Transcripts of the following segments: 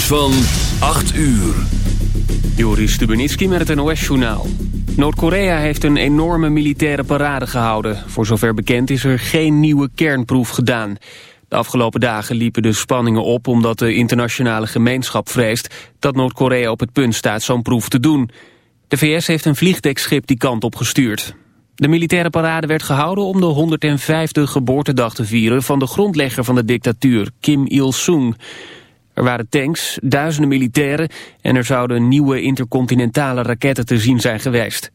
van 8 uur. Joris Stubenitski met het NOS-journaal. Noord-Korea heeft een enorme militaire parade gehouden. Voor zover bekend is er geen nieuwe kernproef gedaan. De afgelopen dagen liepen de spanningen op omdat de internationale gemeenschap vreest... dat Noord-Korea op het punt staat zo'n proef te doen. De VS heeft een vliegdekschip die kant op gestuurd. De militaire parade werd gehouden om de 105e geboortedag te vieren... van de grondlegger van de dictatuur, Kim Il-sung... Er waren tanks, duizenden militairen en er zouden nieuwe intercontinentale raketten te zien zijn geweest.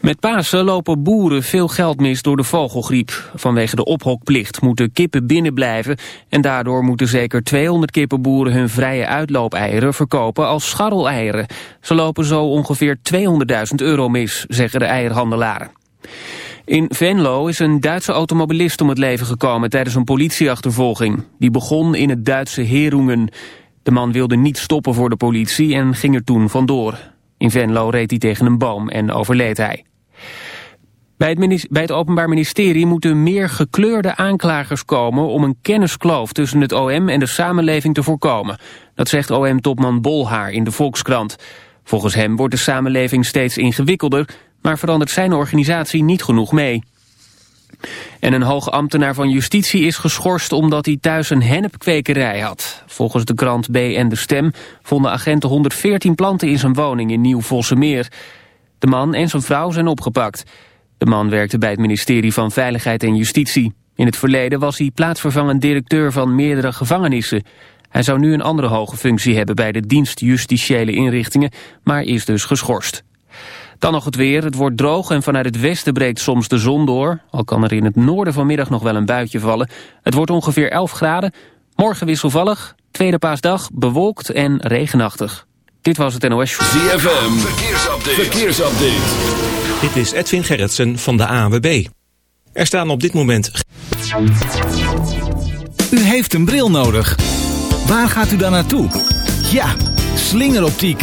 Met Pasen lopen boeren veel geld mis door de vogelgriep. Vanwege de ophokplicht moeten kippen binnenblijven... en daardoor moeten zeker 200 kippenboeren hun vrije uitloopeieren verkopen als scharreleieren. Ze lopen zo ongeveer 200.000 euro mis, zeggen de eierhandelaren. In Venlo is een Duitse automobilist om het leven gekomen tijdens een politieachtervolging. Die begon in het Duitse Herungen. De man wilde niet stoppen voor de politie en ging er toen vandoor. In Venlo reed hij tegen een boom en overleed hij. Bij het, bij het, Openbaar Ministerie moeten meer gekleurde aanklagers komen om een kenniskloof tussen het OM en de samenleving te voorkomen. Dat zegt OM-topman Bolhaar in de Volkskrant. Volgens hem wordt de samenleving steeds ingewikkelder maar verandert zijn organisatie niet genoeg mee. En een hoge ambtenaar van justitie is geschorst omdat hij thuis een hennepkwekerij had. Volgens de krant B en De Stem vonden agenten 114 planten in zijn woning in Nieuw-Vossemeer. De man en zijn vrouw zijn opgepakt. De man werkte bij het ministerie van Veiligheid en Justitie. In het verleden was hij plaatsvervangend directeur van meerdere gevangenissen. Hij zou nu een andere hoge functie hebben bij de dienst justitiële inrichtingen, maar is dus geschorst. Dan nog het weer. Het wordt droog en vanuit het westen breekt soms de zon door. Al kan er in het noorden vanmiddag nog wel een buitje vallen. Het wordt ongeveer 11 graden. Morgen wisselvallig. Tweede paasdag bewolkt en regenachtig. Dit was het NOS ZFM. Verkeersupdate. Verkeersupdate. Dit is Edwin Gerritsen van de ANWB. Er staan op dit moment... U heeft een bril nodig. Waar gaat u dan naartoe? Ja, slingeroptiek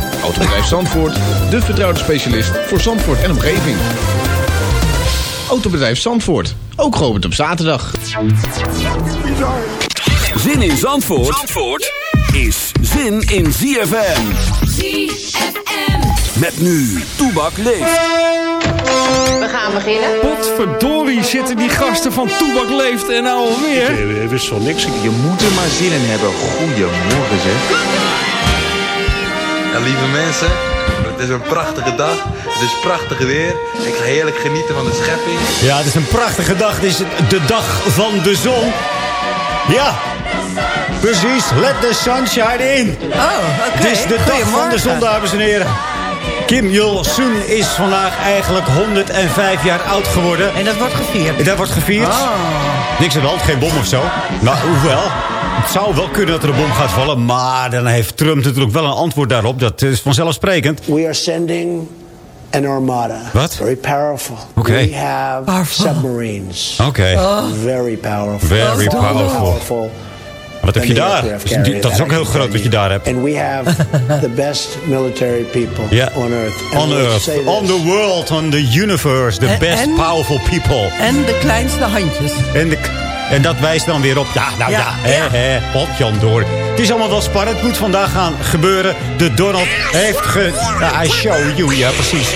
Autobedrijf Zandvoort, de vertrouwde specialist voor Zandvoort en omgeving. Autobedrijf Zandvoort, ook geopend op zaterdag. Zin in Zandvoort, Zandvoort is zin in ZFM. ZFM. Met nu, Toebak leeft. We gaan beginnen. Potverdorie zitten die gasten van Toebak leeft en nou alweer. Ik wist van niks. Je moet er maar zin in hebben. Goedemorgen zeg. Ja, lieve mensen, het is een prachtige dag. Het is prachtig weer. Ik ga heerlijk genieten van de schepping. Ja, het is een prachtige dag. Het is de dag van de zon. Ja, precies. Let the sunshine in. Oh, oké. Het is de dag van de zon, dames en heren. Kim Il-sung is vandaag eigenlijk 105 jaar oud geworden. En dat wordt gevierd? Dat wordt gevierd. Oh. Niks aan de hand, geen bom of zo. Nou, hoewel. Het zou wel kunnen dat er een bom gaat vallen. Maar dan heeft Trump natuurlijk wel een antwoord daarop. Dat is vanzelfsprekend. We are sending an armada. Wat? Very powerful. Okay. We have Powerful. submarines. Oké. Very powerful. Very powerful. Wat heb je daar? Dat is ook heel groot wat je you. daar hebt. And we have the best military people on earth. And On earth, on the world, on the universe. The En- best en- powerful people. En de kleinste handjes. En, de, en dat wijst dan weer op. Ja, nou ja, Ja, hè, hè, Potjan door. Het is allemaal wel spannend. Het moet vandaag gaan gebeuren. De Donald heeft ge... Ja, I show you. Ja, precies.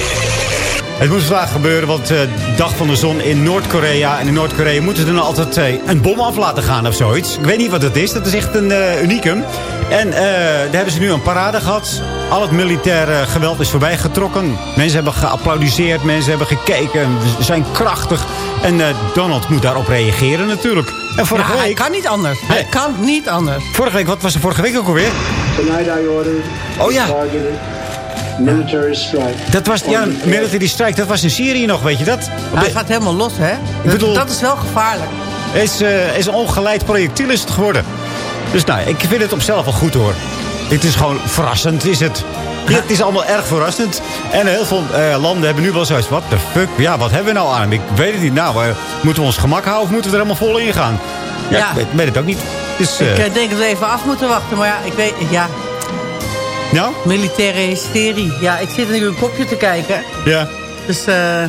Het moet vandaag gebeuren, want uh, dag van de zon in Noord-Korea. En in Noord-Korea moeten ze dan altijd uh, een bom af laten gaan of zoiets. Ik weet niet wat dat is. Dat is echt een uh, unicum. En daar hebben ze nu een parade gehad. Al het militaire geweld is voorbij getrokken. Mensen hebben geapplaudiseerd, mensen hebben gekeken. Ze zijn krachtig. En Donald moet daarop reageren natuurlijk. En vorige ja, week... hij kan niet anders. Hij kan niet anders. Vorige week, wat was er vorige week ook alweer? Tonight I ordered Oh ja. Military strike. Dat was, ja, Military Strike, dat was in Syrië nog, weet je dat? Hij gaat helemaal los, hè? Dat, bedoel- dat is wel gevaarlijk. is, eh, is een ongeleid projectiel is het geworden. Dus nou, ik vind het op zelf wel goed hoor. Het is gewoon verrassend, is het. Ja, het is allemaal erg verrassend. En heel veel eh, landen hebben nu wel zoiets. Wat de fuck? Ja, wat hebben we nou aan? Ik weet het niet. Nou, eh, moeten we ons gemak houden of moeten we er helemaal vol in gaan? Ja, Ja. Ik weet, weet het ook niet. Dus, eh, Ik denk dat we even af moeten wachten. Maar ja, ik weet... Ja, nou? militaire hysterie. Ja, ik zit nu een kopje te kijken. Ja. Dus eh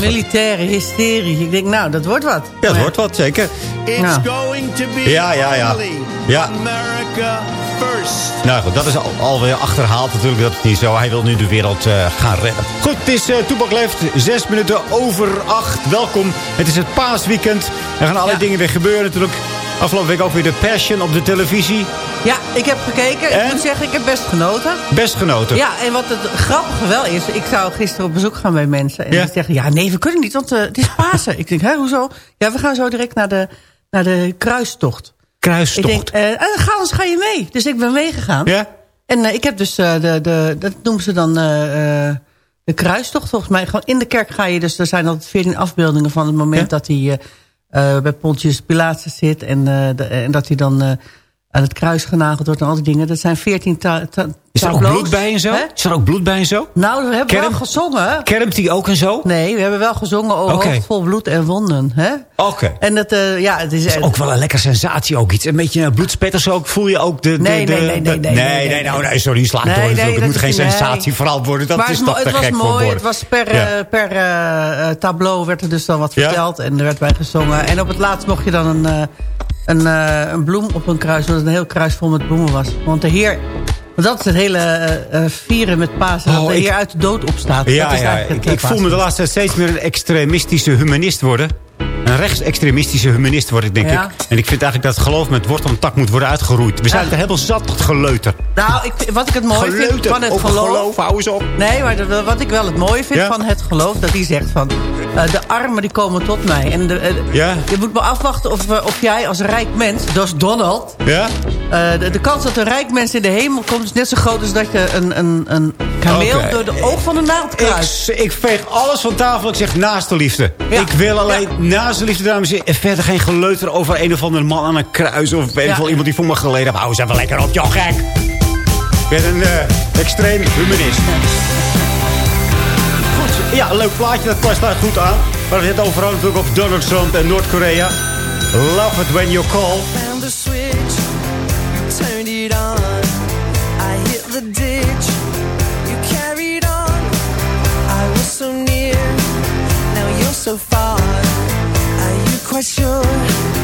militaire hysterie. Ik denk, nou, dat wordt wat. Ja, het wordt wat, zeker. It's Nou. going to be Ja, ja, ja. Ja. America first. Nou goed, dat is al, alweer achterhaald natuurlijk. Dat is niet zo. Hij wil nu de wereld eh, gaan redden. Goed, het is uh, Toepak Leeft. Zes minuten over acht. Welkom. Het is het paasweekend. Er gaan allerlei dingen weer gebeuren natuurlijk. Afgelopen week ook weer de Passion op de televisie. Ja, ik heb gekeken. En? Ik moet zeggen, ik heb best genoten. Best genoten. Ja, en wat het grappige wel is... Ik zou gisteren op bezoek gaan bij mensen. En Ja. die zeggen, ja, nee, we kunnen niet, want eh, het is Pasen. ik denk, hè, hoezo? Ja, we gaan zo direct naar de, naar de kruistocht. Kruistocht. Ik denk, eh, eh, ga, anders ga je mee. Dus ik ben meegegaan. Ja? En ik heb dus, de, de, dat noemen ze dan de kruistocht volgens mij. Gewoon in de kerk ga je dus, er zijn altijd 14 afbeeldingen van het moment Ja? dat hij bij Pontius Pilatus zit. En, de- en dat hij dan aan het kruis genageld wordt en al die dingen. Dat zijn 14 ta ta Is er ook bloed bij en zo? Is er ook bloed bij en zo? Nou, we hebben Kerm- wel gezongen. Kermt hij ook en zo? Nee, we hebben wel gezongen over hoofd vol bloed en wonden. Hè? Oké. En dat, eh, ja, het is, Dat is ook wel een lekkere sensatie ook iets. Een beetje een bloedspet of zo. ook. Voel je ook de... de, Nee, nee, nee, de- nee, nee, nee, nee, nou, nee. nee, sorry, slaat Nee, door nee. Het moet geen nee. sensatie vooral worden. Dat maar is toch te het was gek mooi. Het was per, Ja. eh, per eh, eh, tableau werd er dus dan wat Ja? verteld. En er werd bij gezongen. En op het laatst mocht je dan een, eh, een, eh, een bloem op een kruis. Dat het een heel kruis vol met bloemen was. Want de Heer... Want dat is het hele eh, eh, vieren met Pasen. dat Oh, de ik- Heer uit de dood opstaat. dat Ja, is ja ik, voel me de laatste tijd steeds meer een extremistische humanist worden. Een rechtsextremistische humanist word ik, denk Ja. ik. En ik vind eigenlijk dat het geloof met wortel en tak moet worden uitgeroeid. We zijn Ja. er helemaal zat, dat geleuter. Nou, ik, wat ik het mooi vind van het geloof... geloof, hou eens op. Nee, maar dat- wat ik wel het mooie vind Ja? van het geloof... dat die zegt van... eh, de armen die komen tot mij. En de, eh, je moet maar afwachten of, eh, of jij als rijk mens... dus Donald... Ja? de, de kans dat een rijk mens in de hemel komt... is net zo groot als dat je een, een, een kameel... Door de oog van de naald kruist. Ik, ik veeg alles van tafel. Ik zeg naast de liefde. Ik wil alleen naast liefde, dames verder geen geleuter over een of andere man aan een kruis. Of weet Ja. wel, iemand die voor me geleden heeft. Hou eens even lekker op, joh, gek. Ik ben een eh, extreem humanist. Goed, ja, een leuk plaatje. Dat past daar goed aan. Maar het overal natuurlijk over Donald Trump en Noord-Korea. Love it when you call. Quite sure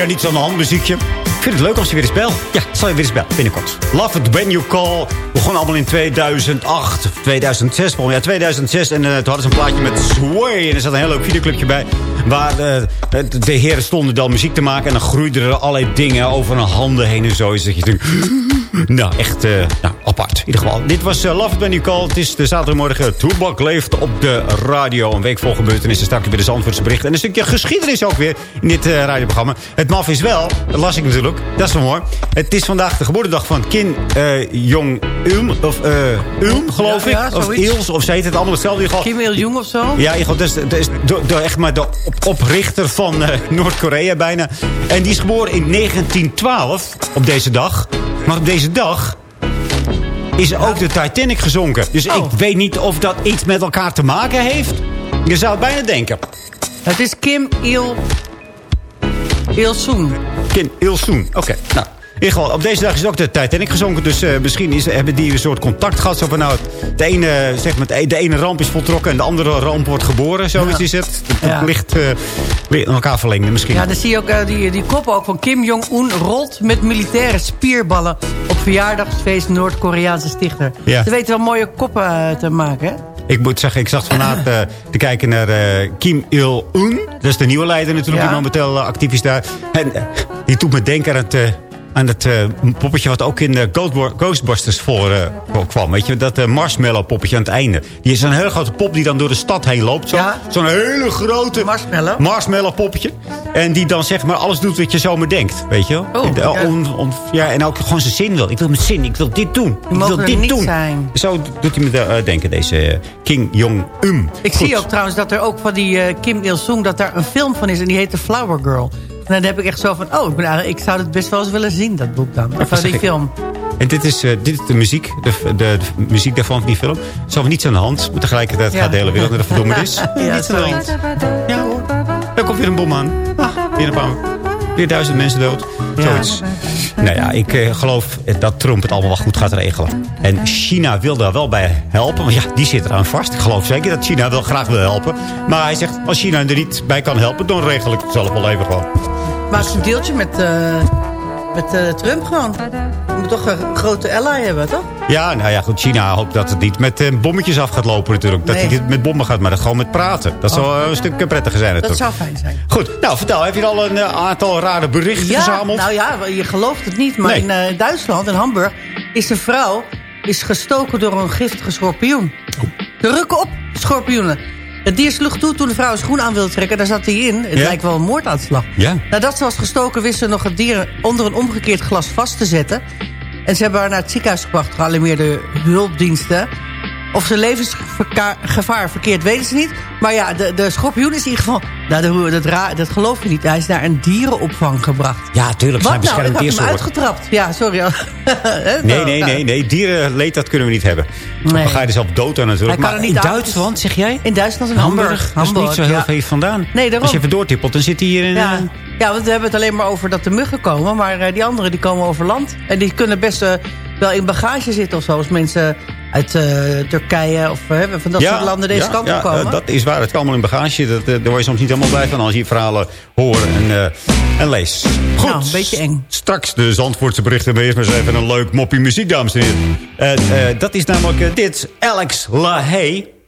lekker niets aan de hand muziekje. Ik vind het leuk als je weer eens bel. Ja, zal je weer eens bel binnenkort. Love it when you call. Begon allemaal in 2008 of 2006. volgens- Ja, 2006. En eh, toen hadden ze een plaatje met Sway. En er zat een heel leuk videoclupje bij. Waar eh, de, de heren stonden dan muziek te maken. En dan groeiden er allerlei dingen over hun handen heen en zo. Dus dat je denkt... Nou, echt eh, nou, apart. In ieder geval. Dit was eh, Love When You Call. Het is de zaterdagmorgen. Toebak leeft op de radio. Een week vol gebeurtenissen. Straks weer de Zandvoortse berichten. En een stukje geschiedenis ook weer in dit eh, radioprogramma. Het maf is wel, dat las ik natuurlijk. Dat is wel mooi. Het is vandaag de geboortedag van Kim eh, Jong-un. Of Un, geloof Ja, ik. ja, of. Ils, of ze heet het allemaal hetzelfde. Geval- Kim Il-jung of zo? ja, in dat is, dat is de, de- echt maar de op- oprichter van Noord-Korea bijna. En die is geboren in 1912, op deze dag. Maar op deze dag is ook de Titanic gezonken. Dus ik weet niet of dat iets met elkaar te maken heeft. Je zou het bijna denken. Het is Kim Il... Il-sung. Kim Il-sung. Oké, nou. Geval, op deze dag is ook de Titanic gezonken. Dus eh, misschien is, hebben die een soort contact gehad. Zo van, nou, de ene, zeg maar, de ene ramp is voltrokken en de andere ramp wordt geboren. Zoiets Ja. is het. Het Ja. ligt eh, weer in elkaar verlengd misschien. Ja, dan zie je ook eh, die, die kop ook van Kim Jong-un rolt met militaire spierballen op verjaardagsfeest Noord-Koreaanse stichter. Ja. Ze weten wel mooie koppen eh, te maken, hè? Ik moet zeggen, ik zag vanavond eh, te kijken naar eh, Kim Il-un. Dat is de nieuwe leider natuurlijk, Ja. die momenteel eh, actief is daar. En eh, die doet me denken aan het, eh, aan het eh, poppetje wat ook in de Ghostbusters voor, eh, voor kwam. Weet je, dat eh, marshmallow poppetje aan het einde. Die is een hele grote pop die dan door de stad heen loopt. Zo. Ja. Zo'n hele grote Marshmallow. marshmallow poppetje. En die dan zeg maar alles doet wat je zomaar denkt. Weet je? Oh, De- ja. on- on- ja, en ook gewoon zijn zin wil. Ik wil mijn zin, ik wil dit doen. ik wil dit doen. zijn. Zo doet hij me denken, deze King Jong-un. Ik Goed. zie ook trouwens dat er ook van die Kim Il-sung... dat daar een film van is en die heet The Flower Girl. En dan heb ik echt zo van... oh, ik, ben ik zou het best wel eens willen zien, dat boek dan. Of eh, die film. En dit is, eh, dit is de muziek, de, de, de muziek daarvan van die film. Er is niets aan de hand. Maar tegelijkertijd Ja. gaat de hele wereld naar de verdomme is. Ja, niets aan de hand. Ja hoor. Er komt weer een bom aan. Ah, weer een paar. Weer duizend mensen dood. Zoiets. Nou ja, ik eh, geloof dat Trump het allemaal wel goed gaat regelen. En China wil daar wel bij helpen. Want ja, die zit eraan vast. Ik geloof zeker dat China wel graag wil helpen. Maar hij zegt, als China er niet bij kan helpen... dan regel ik het zelf wel even gewoon. Maak een deeltje met, eh, met eh, Trump gewoon. Je moet toch een grote ally hebben, toch? Ja, nou ja, goed. China hoopt dat het niet met eh, bommetjes af gaat lopen natuurlijk. Dat Nee. hij niet met bommen gaat, maar dat gewoon met praten. Dat zou Oh. een stuk prettiger zijn Dat natuurlijk. zou fijn zijn. Goed, nou vertel. Heb je al een aantal rare berichten Ja, verzameld? nou ja, je gelooft het niet. Maar Nee. in Duitsland, in Hamburg, is een vrouw is gestoken door een giftige schorpioen. De rukken op, schorpioenen. Het dier sloeg toe toen de vrouw een schoen aan wilde trekken. Daar zat hij in. Het Ja. lijkt wel een moordaanslag. Ja. Nadat ze was gestoken, wist ze nog het dier onder een omgekeerd glas vast te zetten. En ze hebben haar naar het ziekenhuis gebracht, gealarmeerde hulpdiensten. Of ze levensgevaar verkeerd, weten ze niet. Maar ja, de, de schorpioen is in ieder geval... Nou, dat, dat, geloof je niet. Hij is naar een dierenopvang gebracht. Ja, tuurlijk. Wat zijn nou? Ik had hem uitgetrapt. Ja, sorry. Hè, Nee, nou, nee, nou, nee, nee. Dierenleed, dat kunnen we niet hebben. Nee. Dan ga je er zelf dood aan natuurlijk. Hij kan maar niet in uit, Duitsland, dus- zeg jij? In Duitsland en Hamburg. Hamburg. Dat is niet zo heel ja. ver vandaan. Nee, daarom. Als je even doortippelt, dan zit hij hier in... Ja. eh, ja, want we hebben het alleen maar over dat de muggen komen. Maar eh, die anderen die komen over land. En die kunnen best eh, wel in bagage zitten of zo. Als mensen uit eh, Turkije of eh, van dat soort landen deze ja, kant ja, op komen. eh, dat is waar. Het kan allemaal in bagage. Dat, daar word je soms niet helemaal blij van als je verhalen hoort en, en leest. Goed. Nou, een beetje eng. Straks de Zandvoortse berichten. Maar eerst maar eens even een leuk moppie muziek, dames en heren. En, dat is namelijk dit. Alex LaHaye.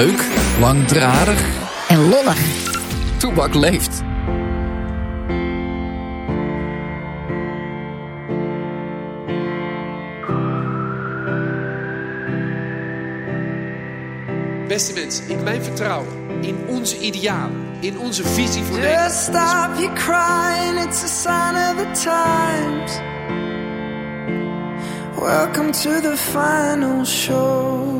Leuk, langdradig En lollig. Toebak leeft. Beste mensen, in mijn vertrouwen, in onze idealen, in onze visie voor Just Nederland. stop your crying, it's a sign of the times. Welcome to the final show.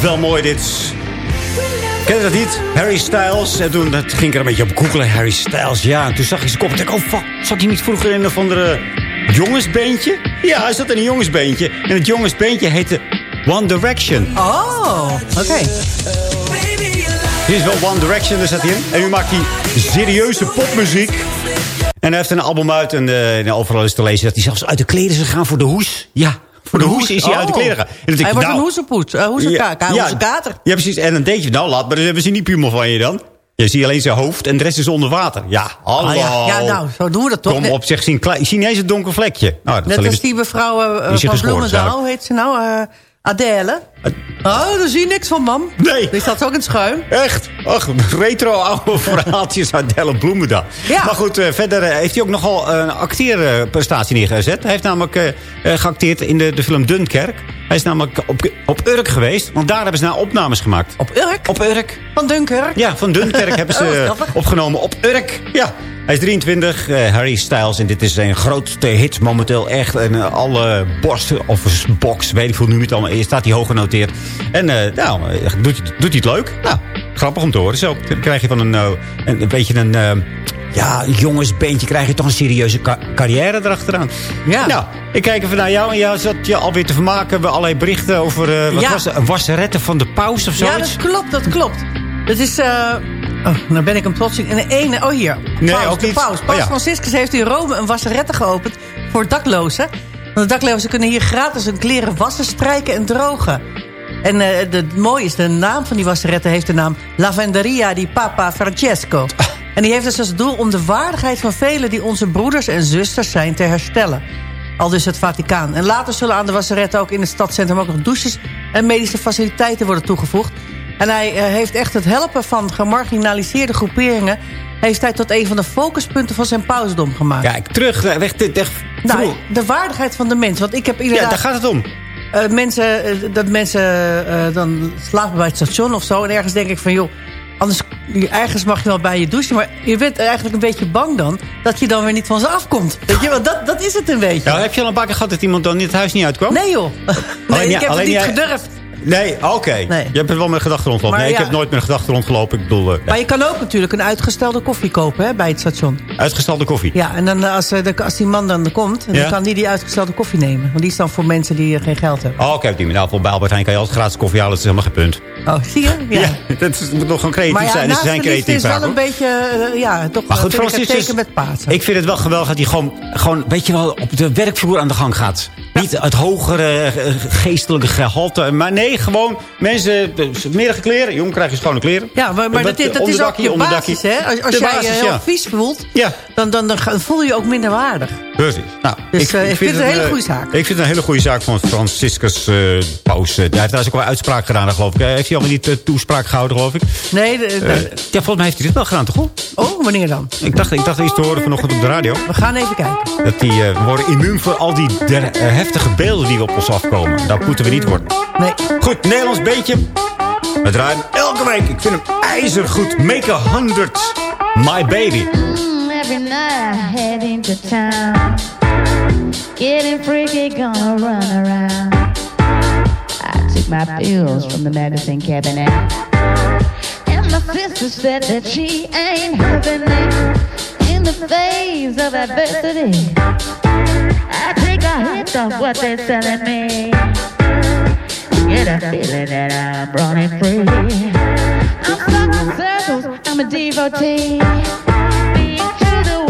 Wel mooi dit. Ken je dat niet? Harry Styles. En toen dat ging ik er een beetje op googlen. Harry Styles, ja. En toen zag ik zijn kop. En dacht oh fuck. Zat hij niet vroeger in een of andere jongensbeentje? Ja, hij zat in een jongensbeentje. En het jongensbeentje heette One Direction. Oh, oké. Dit is wel One Direction, daar zat hij in. En nu maakt hij serieuze popmuziek. En hij heeft een album uit. En eh, overal is te lezen dat hij zelfs uit de kleren is gegaan voor de hoes. Ja, voor de hoes is hij uit de Oh. kleren Hij ik, wordt nou, een hoezepoet, uh, hoezeka, ja, hoezekater. Ja, precies. En dan denk je, nou laat maar, we zien die pummel van je dan. Je ziet alleen zijn hoofd en de rest is onder water. Ja, hallo. Ah, ja. ja, nou, zo doen we dat toch. Kom op, zeg, zie, niet eens een donker vlekje. Nou, dat Net als die mevrouw zit van Bloemendaal, heet ze nou? Eh, Adele. Oh, daar zie je niks van, mam. Nee. Die staat ook in het schuim. Echt? Ach, retro oude verhaaltjes uit Delle Bloemendaal. Ja. Maar goed, eh, verder eh, heeft hij ook nogal een acteerprestatie neergezet. Hij heeft namelijk eh, eh, geacteerd in de, de film Dunkerk. Hij is namelijk op, op Urk geweest, want daar hebben ze nou opnames gemaakt. Op Urk? Op Urk. Van Dunkerk? Ja, van Dunkerk hebben Oh, ze grappig. opgenomen op Urk. Ja. Hij is 23, eh, Harry Styles. En dit is een grootste hit momenteel. Echt. En eh, alle borsten of box, weet ik veel, nu het allemaal is. Staat hij hoog genoteerd. En eh, nou, eh, doet, hij- doet hij het leuk? Nou, grappig om te horen. Zo dan krijg je van een, eh, een, een beetje een... Ja, een jongensbeentje krijg je toch een serieuze carrière erachteraan. Ja. Nou, ik kijk even naar jou. En jou zat je alweer te vermaken. We hebben allerlei berichten over... wat Ja. was het? Een wasseretten van de paus of Ja, zoiets? dat klopt, dat klopt. Dat is... oh, nou ben ik hem in. En de ene... Oh, hier. Nee, Paus, ook niet. Paus. Oh, Paus ja. Franciscus heeft in Rome een wasserette geopend voor daklozen. Want de daklozen kunnen hier gratis hun kleren wassen, strijken en drogen. En eh, het mooie is, de naam van die wasserette heeft de naam Lavenderia di Papa Francesco. En die heeft dus als doel om de waardigheid van velen die onze broeders en zusters zijn te herstellen. Al dus het Vaticaan. En later zullen aan de wasseretten ook in het stadscentrum ook nog douches en medische faciliteiten worden toegevoegd. En hij eh, heeft echt het helpen van gemarginaliseerde groeperingen... heeft hij tot een van de focuspunten van zijn pausdom gemaakt. Kijk, terug. eh, Weg, weg, Nou, de waardigheid van de mens. Want ik heb Ja, inderdaad... daar gaat het om. eh, mensen, eh, dat mensen dan slapen bij het station of zo. En ergens denk ik van, joh, anders, ergens mag je wel bij je douchen. Maar je bent eigenlijk een beetje bang dan, dat je dan weer niet van ze afkomt. Weet je, want dat, dat is het een beetje. Ja, heb je al een paar keer gehad dat iemand dan in het huis niet uitkwam? Nee joh. Nee, ik heb het niet gedurfd. Nee, oké. Je hebt er wel met gedachten rondgelopen. Maar Nee, ik heb nooit met gedachten rondgelopen. Ik bedoel, eh, Maar je kan ook natuurlijk een uitgestelde koffie kopen hè, bij het station. uitgestelde koffie. Ja, en dan, eh, als, eh, de, als die man dan komt, Ja. dan kan die die uitgestelde koffie nemen. Want die is dan voor mensen die geen geld hebben. Oh, oké, op die. Nou, voor bij Albert Heijn kan je altijd gratis koffie halen. Dat is helemaal geen punt. Oh, zie je? Ja. dat is, moet nog gewoon creatief Maar zijn. Ze zijn creatief is vaak, wel een beetje, ja, toch Maar goed, Francis, dus- teken met Pasen. Ik vind het wel geweldig dat hij gewoon, gewoon, weet je wel, op de werkvloer aan de gang gaat. Niet het hogere geestelijke gehalte. Maar nee, gewoon mensen, eh, smerige kleren. Jong krijg je schone kleren. Ja, maar, maar dat, is- dat is ook je basis, hè? Als, als jij je basis, heel ja. vies voelt, Ja. dan, dan, dan voel je je ook minder waardig. Precies. Nou, Dus, eh, ik vind het een hele eh, goede zaak. Ik vind het een hele goede zaak van Franciscus eh Paus. eh, Hij heeft daar ook wel uitspraak gedaan, geloof ik. Eh, Heeft hij allemaal niet eh, toespraak gehouden, geloof ik? Nee, de- de- Eh, ja, volgens mij heeft hij dit wel gedaan, toch? oh, wanneer dan? Ik dacht, ik dacht iets te horen vanochtend op de radio. We gaan even kijken. Dat die eh, we worden immuun voor al die der- eh, heftige beelden die op ons afkomen. Dat moeten we niet worden. Nee. Goed, Nederlands beentje. We draaien elke week. Ik vind hem ijzergoed. Make a hundred. My baby. Mm, every night I head into town. Getting freaky, gonna run around. I took my pills from the medicine cabinet. And my sister said that she ain't having it in the face of adversity. I take a hit of what they're selling me. Get a feeling that I'm running free. I'm stuck in circles, I'm a devotee. Being true to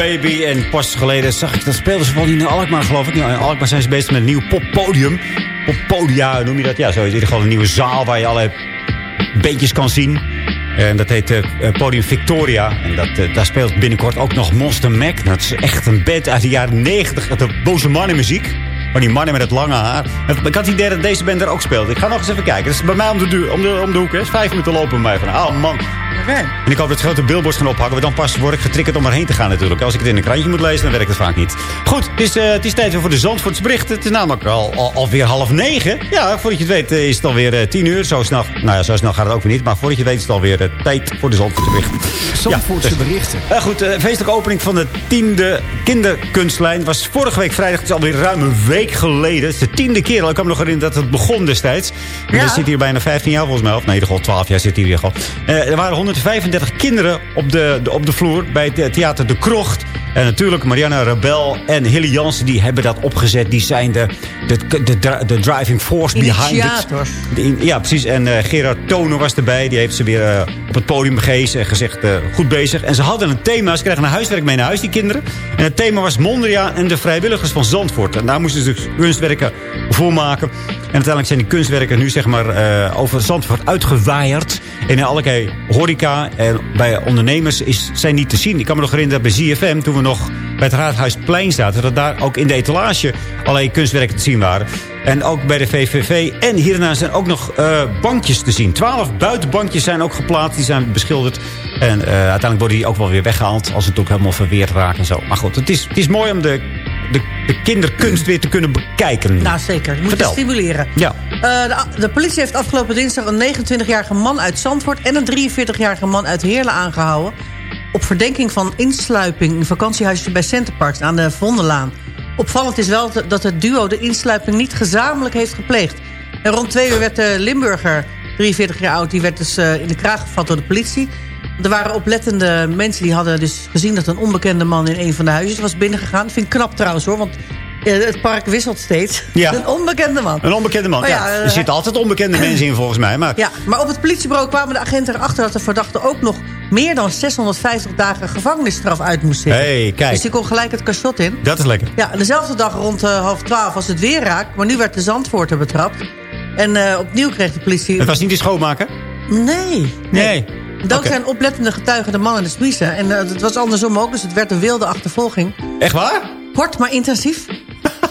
Baby. En pas geleden zag ik dat speelden ze wel in Alkmaar, geloof ik. In Alkmaar zijn ze bezig met een nieuw poppodium. Poppodia, noem je dat? Ja, zo in ieder geval een nieuwe zaal waar je allerlei beetjes kan zien. En dat heet eh, Podium Victoria. En dat, eh, daar speelt binnenkort ook nog Monster Mac. Dat is echt een band uit de jaren 90. De boze mannenmuziek. Maar die mannen met het lange haar. Ik had het idee dat deze band er ook speelt. Ik ga nog eens even kijken. Dat is bij mij om de, om de, om de hoek. Het is vijf minuten lopen bij mij. Van, oh man. En ik hoop dat grote billboards gaan ophangen. Want dan pas word ik getriggerd om erheen te gaan natuurlijk. Als ik het in een krantje moet lezen, dan werkt het vaak niet. Goed, het is, eh, het is tijd weer voor de Zandvoorts berichten. Het is namelijk al, al, alweer half negen. Ja, voordat je het weet eh, is het alweer eh, tien uur. Zo snel, nou ja, zo snel gaat het ook weer niet. Maar voordat je het weet is het alweer eh, tijd voor de Zandvoorts berichten. Zandvoortse dus- berichten. eh, goed, de feestelijke opening van de tiende kinderkunstlijn was vorige week vrijdag. Het is alweer ruim een week geleden. Het is de tiende keer al. Ik kan me nog herinneren dat het begon destijds. En Ja. Er zit hier bijna 15 jaar volgens mij. Of nee, in ieder geval 12 jaar zit hier gewoon. Eh, er waren 135 kinderen op de, de- op de vloer bij het eh, theater De Krocht. En natuurlijk Marianne Rebel en Hilly Jansen, die hebben dat opgezet. Die zijn de, de, de, de, driving force behind it. Ja, precies. En eh, Gerard Toner was erbij. Die heeft ze weer eh, op het podium gegeven en gezegd, eh, goed bezig. En ze hadden een thema. Ze kregen een huiswerk mee naar huis, die kinderen. En het thema was Mondriaan en de vrijwilligers van Zandvoort. En daar moesten ze dus kunstwerken voor maken. En uiteindelijk zijn die kunstwerken nu zeg maar eh, over Zandvoort uitgewaaid. En in allerlei horeca en bij ondernemers is, zijn niet te zien. Ik kan me nog herinneren dat bij ZFM, toen we nog bij het Raadhuisplein zaten... dat daar ook in de etalage allerlei kunstwerken te zien waren. En ook bij de VVV. En hierna zijn ook nog eh, bankjes te zien. Twaalf buitenbankjes zijn ook geplaatst. Die zijn beschilderd. En eh, uiteindelijk worden die ook wel weer weggehaald. Als het ook helemaal verweerd raakt en zo. Maar goed, het is, het is mooi om de, de, de kinderkunst weer te kunnen bekijken. Nou, zeker. Je moet Vertel. het stimuleren. Ja. Eh, de, de politie heeft afgelopen dinsdag een 29-jarige man uit Zandvoort... en een 43-jarige man uit Heerlen aangehouden... op verdenking van insluiping in vakantiehuisje bij Centerparks aan de Vondellaan. Opvallend is wel dat het duo de insluiping niet gezamenlijk heeft gepleegd. En rond twee uur werd de Limburger, 43 jaar oud... die werd dus eh, in de kraag gevat door de politie. Er waren oplettende mensen die hadden dus gezien... dat een onbekende man in een van de huisjes was binnengegaan. Dat vind ik knap trouwens hoor, want eh, het park wisselt steeds. Ja. Een onbekende man. Een onbekende man. Maar ja, ja, eh, er zitten altijd onbekende mensen in volgens mij. Maar Ja, maar op het politiebureau kwamen de agenten erachter... dat de verdachte ook nog meer dan 650 dagen gevangenisstraf uit moest zitten. Hey, kijk. Dus die kon gelijk het cachot in. dat is lekker. Ja, dezelfde dag rond eh, half twaalf was het weer raak. Maar nu werd de Zandvoorter betrapt. En eh, opnieuw kreeg de politie... Het was niet de schoonmaker? Nee. Nee. Dankzij een oplettende getuige de man en de smiezen. En eh, het was andersom ook, dus het werd een wilde achtervolging. Echt waar? Kort, maar intensief.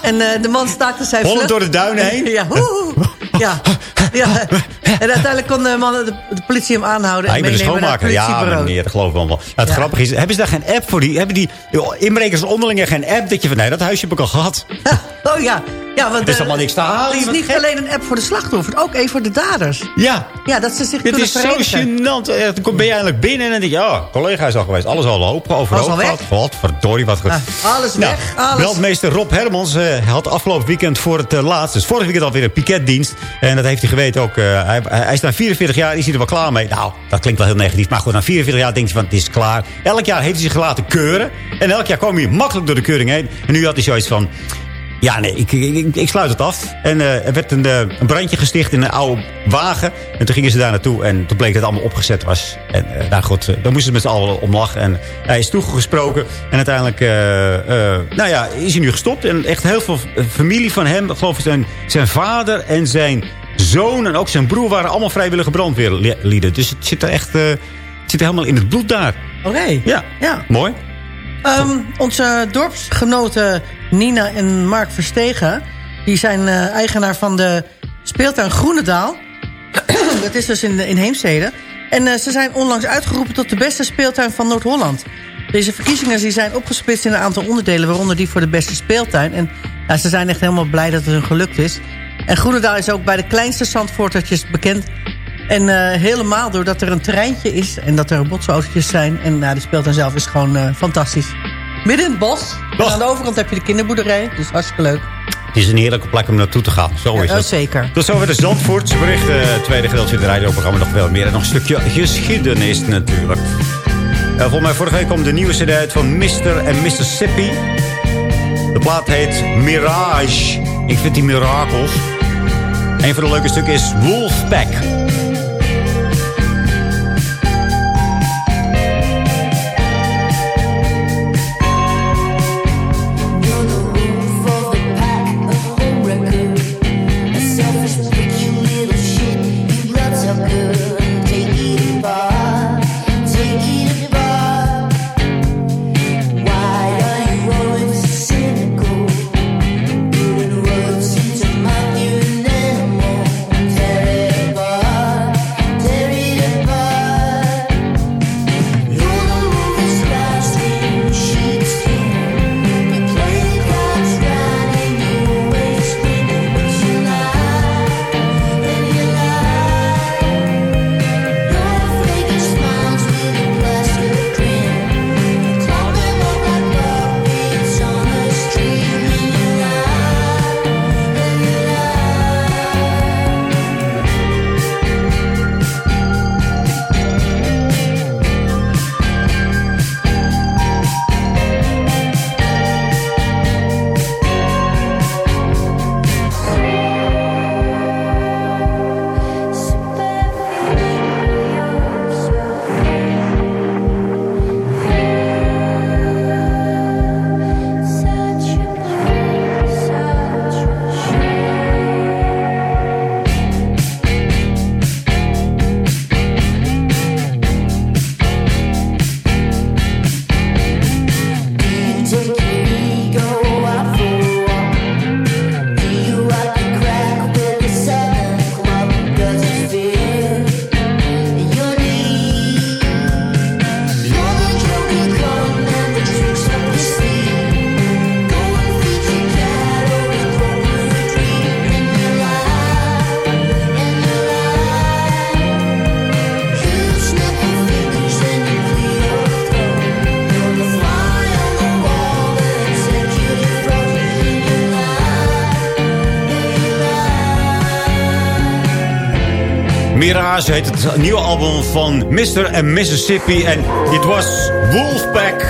En eh, de man staakte zijn vlucht. door de duinen heen? ja, woe. ja, ja. En uiteindelijk kon de, man, de, de politie hem aanhouden. Ah, en ik ben de schoonmaker. Ja, meneer, dat geloof ik wel. wel. Nou, het Ja. grappige is, hebben ze daar geen app voor? Die, hebben die inbrekers onderling geen app? Dat je van, nee, dat huisje heb ik al gehad. Oh ja. Ja want, Er is eh, allemaal niks te halen. Het is niet gek. alleen een app voor de slachtoffer, ook één voor de daders. Ja, Ja, dat ze zich dit is zo gênant. Eh, Dan ben je eindelijk binnen en dan denk je... Ja, collega is al geweest. Alles al hoop, overhoop gehad. Wat verdorie, wat goed. Ah, alles Nou, weg, alles. Brandmeester Rob Hermans eh, had afgelopen weekend voor het laatst... dus vorig weekend alweer een piketdienst. En dat heeft hij geweten ook. hij, hij is na 44 jaar, is hij er wel klaar mee. Nou, dat klinkt wel heel negatief. Maar goed, na 44 jaar denkt hij van, het is klaar. Elk jaar heeft hij zich laten keuren. En elk jaar kwam hij makkelijk door de keuring heen. En nu had hij zoiets van... Ja, nee, ik, ik, sluit het af. En eh, er werd een, eh, een brandje gesticht in een oude wagen. En toen gingen ze daar naartoe. En toen bleek dat het allemaal opgezet was. En nou goed, dan moesten ze met z'n allen om lachen. En hij is toegesproken. En uiteindelijk nou ja, is hij nu gestopt. En echt heel veel familie van hem, geloof ik zijn, zijn vader en zijn zoon... en ook zijn broer waren allemaal vrijwillige brandweerlieden. Dus het zit er echt het zit er helemaal in het bloed daar. Oké. Ja, Ja. mooi. Ehm, onze dorpsgenoten Nina en Mark Verstegen... die zijn eh, eigenaar van de speeltuin Groenendaal. dat is dus in, in Heemstede. En eh, ze zijn onlangs uitgeroepen tot de beste speeltuin van Noord-Holland. Deze verkiezingen die zijn opgesplitst in een aantal onderdelen... waaronder die voor de beste speeltuin. En ze zijn echt helemaal blij dat het hun gelukt is. En Groenendaal is ook bij de kleinste Zandvoortertjes bekend... En eh, helemaal doordat er een treintje is en dat er botsautootjes zijn. En nou, de speeltuin zelf is gewoon eh, fantastisch. Midden in het bos. En aan de overkant heb je de kinderboerderij. Dus hartstikke leuk. Het is een heerlijke plek om naartoe te gaan. Zo is Ja, het. zeker. Tot zover de Zandvoortse berichten. Het tweede gedeelte in het radioprogramma nog wel meer. En nog een stukje geschiedenis natuurlijk. Uh, volgens mij vorige week kwam de nieuwe cd uit van Mr. en Mississippi. De plaat heet Mirage. Ik vind die Miracles. Een van de leuke stukken is Wolfpack. Mirage heet het nieuwe album van Mr. en Mississippi. En dit was Wolfpack.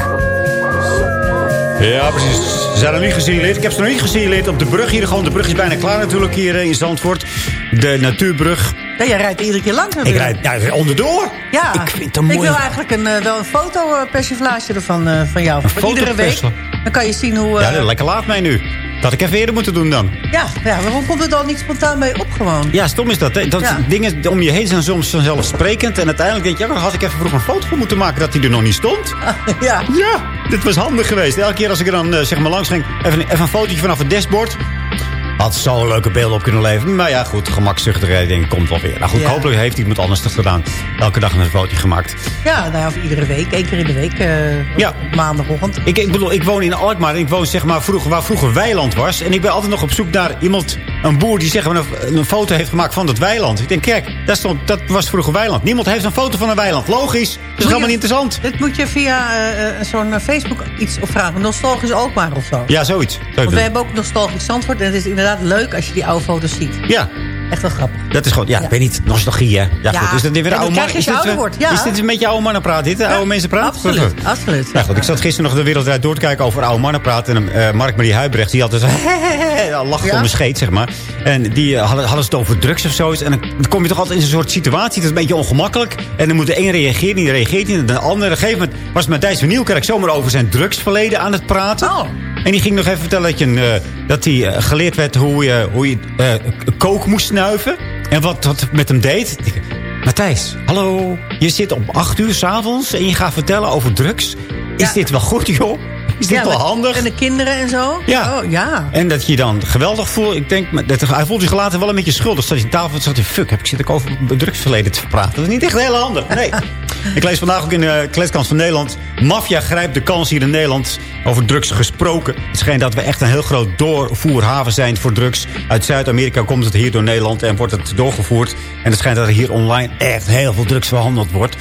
Ja, precies. Ze zijn nog niet gesignaleerd. Ik heb ze nog niet gesignaleerd op de brug hier. Gewoon, de brug is bijna klaar natuurlijk hier eh, in Zandvoort. De natuurbrug. Ja, jij rijdt iedere keer langs. Ik rijd ja, onderdoor. Ja, Ik vind het mooi... Ik wil eigenlijk een, eh, wel een fotopersiflage ervan eh, van jou. Voor iedere week. Dan kan je zien hoe... Ja, lekker laat mij nu. Dat ik even eerder moeten doen dan. ja, ja, waarom komt het dan niet spontaan bij op gewoon? Ja, stom is dat. Hè? dat Ja. Dingen om je heen zijn soms vanzelfsprekend. En uiteindelijk denk je, ja, had ik even vroeg een foto van moeten maken dat hij er nog niet stond. ja. Ja, dit was handig geweest. Elke keer als ik er dan eh, zeg maar langs ging, even, even een fotootje vanaf het dashboard. Had zo leuke beelden op kunnen leveren. Maar ja, goed, gemakzuchtig. Ik denk, komt wel weer. Nou goed, Ja. hopelijk heeft iemand anders dat gedaan. Elke dag een fotootje gemaakt. Ja, nou of iedere week. één keer in de week. eh, Ja. Maandagochtend. Ik, ik bedoel, ik woon in Alkmaar. En ik woon zeg maar vroeger, waar vroeger weiland was. En ik ben altijd nog op zoek naar iemand, een boer die zeg maar een, een foto heeft gemaakt van dat weiland. Ik denk, kijk, dat, stond, dat was vroeger weiland. Niemand heeft een foto van een weiland. Logisch. Dat is helemaal niet interessant. Dit moet je via eh, zo'n eh, Facebook iets opvragen. Nostalgisch ook maar of zo. Ja, zoiets. Want we hebben ook Nostalgisch Zandvoort. En het is inderdaad leuk als je die oude foto's ziet. Ja, Echt wel grappig. dat is gewoon, ja, ik weet niet, nostalgie hè. Ja, Ja. goed. Is dat weer een oude man? Is dit, ouder eh, wordt, is dit een beetje oude mannenpraat dit? hè? Oude mensen praat? Absoluut, absoluut. Ja, goed, ik zat gisteren nog de wereldwijd door te kijken over oude mannen praten. En eh Mark-Marie Huibrecht, die altijd zo... lacht Ja? om een scheet, zeg maar. En die eh, hadden, hadden ze het over drugs of zoiets. En dan, dan kom je toch altijd in zo'n soort situatie. Dat is een beetje ongemakkelijk. En dan moet de een reageren, die reageert niet. En de andere, op een gegeven moment was Matthijs van Nieuwkerk zomaar over zijn drugsverleden aan het praten. Oh. En die ging nog even vertellen dat, je, een, eh, dat hij eh, geleerd werd hoe je, hoe je eh, kook moest snuiven. En wat dat met hem deed. Matthijs, hallo. Je zit om acht uur s'avonds en je gaat vertellen over drugs. Is Ja. dit wel goed, joh? Is dit Ja, wel handig? En de kinderen en zo? Ja. Oh, ja. En dat je dan geweldig voelt. Ik denk, dat, hij voelt zich later wel een beetje schuldig. Zat hij aan tafel en zat hij, fuck, heb ik zit ik over drugsverleden te praten. Dat is niet echt heel handig, nee. ik lees vandaag ook in de kletskans van Nederland. Maffia grijpt de kans hier in Nederland. Over drugs gesproken. Het schijnt dat we echt een heel groot doorvoerhaven zijn voor drugs. Uit Zuid-Amerika komt het hier door Nederland en wordt het doorgevoerd. En het schijnt dat er hier online echt heel veel drugs verhandeld wordt.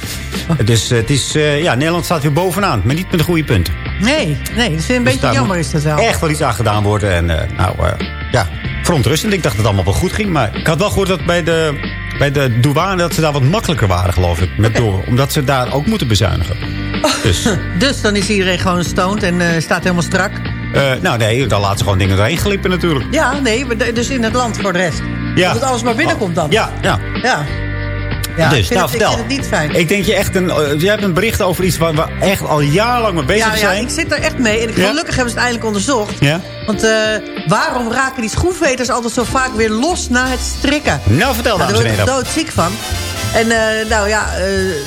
Dus het is, eh, ja, Nederland staat weer bovenaan. Maar niet met de goede punten. Nee, nee, dat is een Dus beetje jammer is dat wel. Echt wel iets aan gedaan worden. En eh, nou, eh, ja, verontrustend. Ik dacht dat het allemaal wel goed ging. Maar ik had wel gehoord dat bij de, bij de douane... dat ze daar wat makkelijker waren, geloof ik. Met door, omdat ze daar ook moeten bezuinigen. Dus, Dus dan is iedereen gewoon stoned en eh, staat helemaal strak. eh, nou nee, dan laten ze gewoon dingen doorheen glippen natuurlijk. Ja, nee, dus in het land voor de rest. Ja. Dat alles maar binnenkomt dan. Ja, ja. Ja. Ja, dus, ik, vind nou, het, ik vertel. vind het niet fijn. Ik denk je echt een... eh, je hebt een bericht over iets waar we echt al jarenlang mee bezig ja, ja, zijn. ik zit er echt mee. En ik, gelukkig hebben ze het eindelijk onderzocht. Ja? Want eh, waarom raken die schoenveters altijd zo vaak weer los na het strikken? Nou, vertel Nou, daar en word ik doodziek van. En eh, nou ja,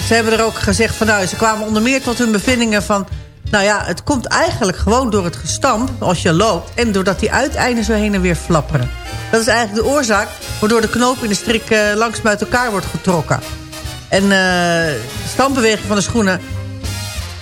ze hebben er ook gezegd van... Nou, ze kwamen onder meer tot hun bevindingen van... Nou ja, het komt eigenlijk gewoon door het gestamp als je loopt... en doordat die uiteinden zo heen en weer flapperen. Dat is eigenlijk de oorzaak waardoor de knoop in de strik eh, langzaam uit elkaar wordt getrokken. En eh, de stampbeweging van de schoenen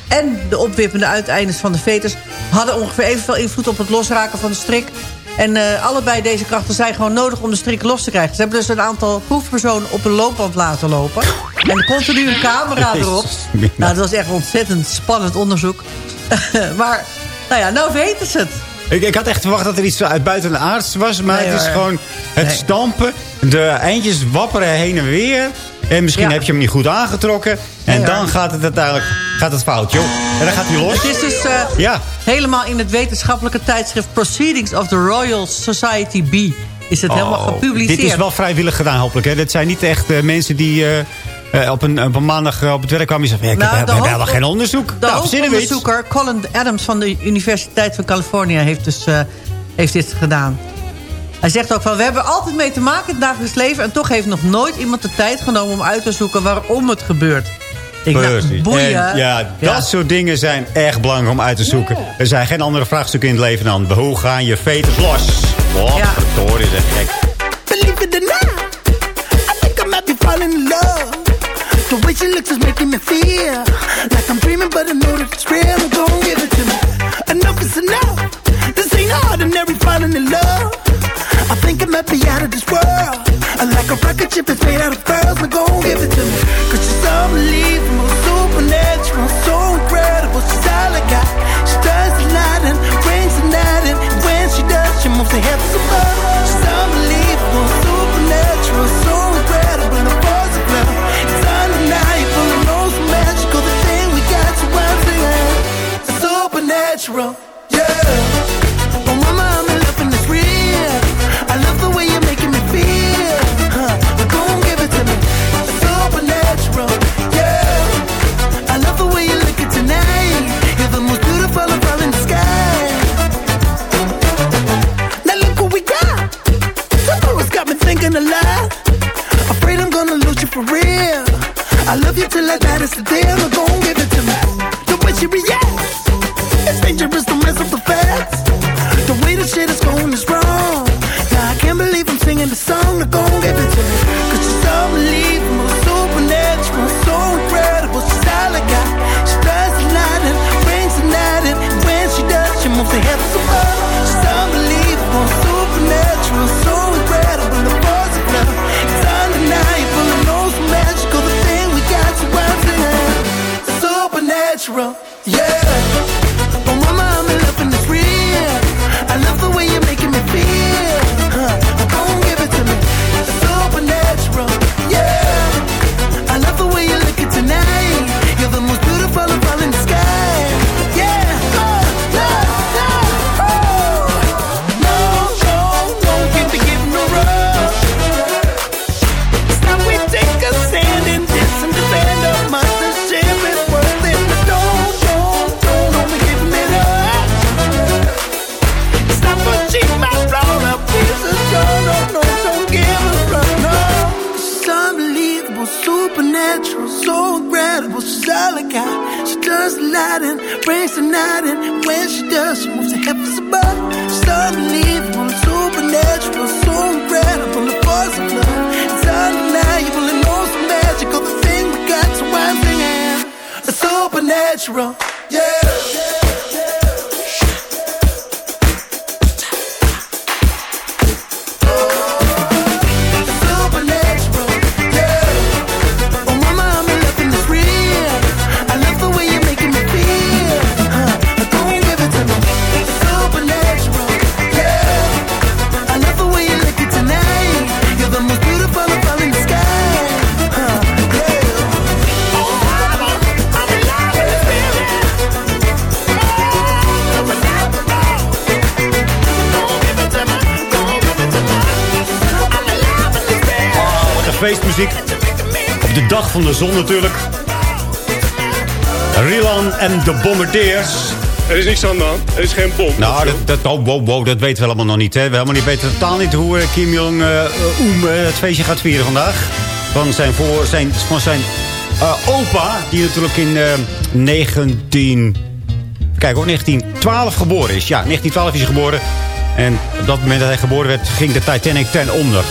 en de opwippende uiteindes van de veters... hadden ongeveer evenveel invloed op het losraken van de strik. En eh, allebei deze krachten zijn gewoon nodig om de strik los te krijgen. Ze hebben dus een aantal proefpersonen op een loopband laten lopen. En continu een camera erop. Nou, dat was echt ontzettend spannend onderzoek. maar, nou ja, nou weten ze het. Ik, ik had echt verwacht dat er iets uit buiten de aards was. Maar Nee, het is hoor. gewoon het Nee. stampen. De eindjes wapperen heen en weer. En misschien Ja. heb je hem niet goed aangetrokken. En Nee, dan hoor. gaat het uiteindelijk gaat het fout, joh. En dan gaat hij los. Het is dus eh, Ja. helemaal in het wetenschappelijke tijdschrift... Proceedings of the Royal Society B... is het helemaal Oh, gepubliceerd. Dit is wel vrijwillig gedaan, hopelijk. Hè? Dit zijn niet echt eh, mensen die eh, eh, op, een, op een maandag eh, op het werk kwamen. Die zeggen, ja, ik Nou, heb, helemaal geen onderzoek. De nou, hoofdonderzoeker Colin Adams van de Universiteit van Californië heeft, dus, eh, heeft dit gedaan. Hij zegt ook van, we hebben altijd mee te maken in het dagelijks leven... en toch heeft nog nooit iemand de tijd genomen om uit te zoeken waarom het gebeurt. Ik denk, nou, boeien. En ja, dat soort dingen zijn echt belangrijk om uit te zoeken. Er zijn geen andere vraagstukken in het leven dan... hoe gaan je veters los? Oh, Ja. verdorie, zeg gek. Believe it or not, I think I might be falling in love. The way she looks is making me feel like I'm dreaming, but I know that it's real. Don't give it to me. Enough is enough. This ain't ordinary falling in love. I think I might be out of this world. I like a rocket ship that's made out of pearls. But gon' give it to me. Cause she's unbelievable, I love you till I die, that's the deal. Now gon' supernatural, van de zon natuurlijk. Rilan en de Bombardiers. Er is niks aan de hand. Er is geen bom. Nou, dat, dat, oh, wow, wow, dat weten we allemaal nog niet. Hè. We helemaal niet weten totaal niet hoe eh, Kim Jong-un uh, het feestje gaat vieren vandaag. Van zijn, voor, zijn, van zijn uh, opa, die natuurlijk in uh, 19... Kijk hoor, 1912 geboren is. Ja, 1912 is hij geboren. En op dat moment dat hij geboren werd, ging de Titanic ten onder.